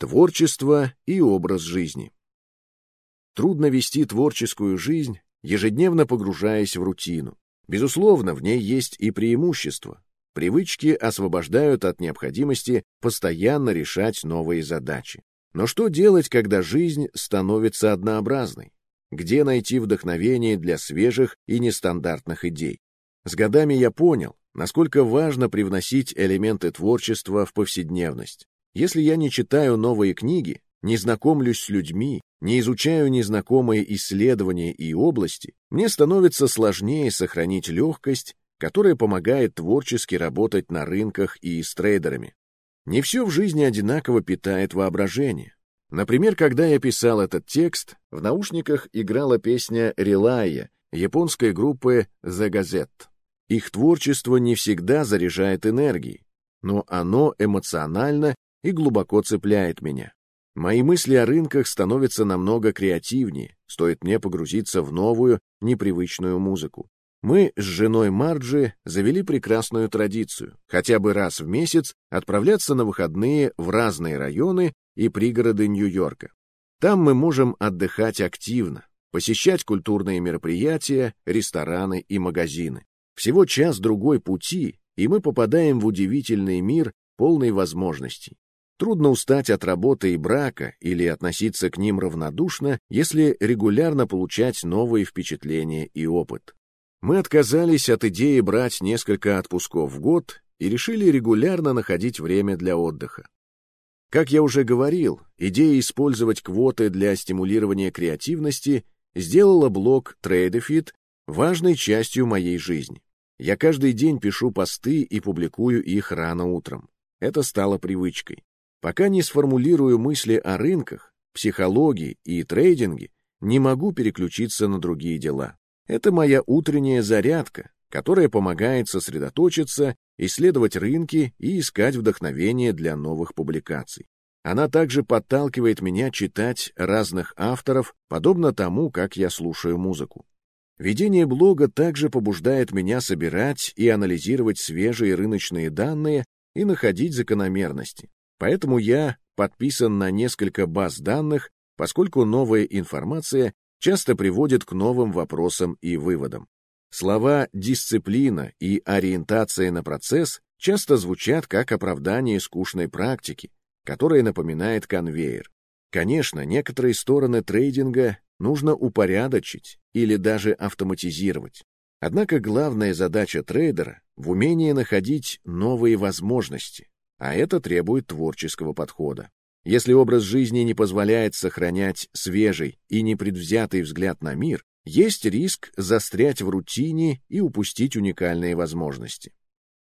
Творчество и образ жизни. Трудно вести творческую жизнь, ежедневно погружаясь в рутину. Безусловно, в ней есть и преимущества. Привычки освобождают от необходимости постоянно решать новые задачи. Но что делать, когда жизнь становится однообразной? Где найти вдохновение для свежих и нестандартных идей? С годами я понял, насколько важно привносить элементы творчества в повседневность. Если я не читаю новые книги, не знакомлюсь с людьми, не изучаю незнакомые исследования и области, мне становится сложнее сохранить легкость, которая помогает творчески работать на рынках и с трейдерами. Не все в жизни одинаково питает воображение. Например, когда я писал этот текст, в наушниках играла песня «Релая» японской группы The Gazette. Их творчество не всегда заряжает энергией, но оно эмоционально и глубоко цепляет меня. Мои мысли о рынках становятся намного креативнее, стоит мне погрузиться в новую, непривычную музыку. Мы с женой Марджи завели прекрасную традицию, хотя бы раз в месяц отправляться на выходные в разные районы и пригороды Нью-Йорка. Там мы можем отдыхать активно, посещать культурные мероприятия, рестораны и магазины. Всего час-другой пути, и мы попадаем в удивительный мир, полный возможностей. Трудно устать от работы и брака или относиться к ним равнодушно, если регулярно получать новые впечатления и опыт. Мы отказались от идеи брать несколько отпусков в год и решили регулярно находить время для отдыха. Как я уже говорил, идея использовать квоты для стимулирования креативности сделала блог TradeFit важной частью моей жизни. Я каждый день пишу посты и публикую их рано утром. Это стало привычкой. Пока не сформулирую мысли о рынках, психологии и трейдинге, не могу переключиться на другие дела. Это моя утренняя зарядка, которая помогает сосредоточиться, исследовать рынки и искать вдохновение для новых публикаций. Она также подталкивает меня читать разных авторов, подобно тому, как я слушаю музыку. Ведение блога также побуждает меня собирать и анализировать свежие рыночные данные и находить закономерности. Поэтому я подписан на несколько баз данных, поскольку новая информация часто приводит к новым вопросам и выводам. Слова «дисциплина» и «ориентация на процесс» часто звучат как оправдание скучной практики, которая напоминает конвейер. Конечно, некоторые стороны трейдинга нужно упорядочить или даже автоматизировать. Однако главная задача трейдера в умении находить новые возможности, а это требует творческого подхода. Если образ жизни не позволяет сохранять свежий и непредвзятый взгляд на мир, есть риск застрять в рутине и упустить уникальные возможности.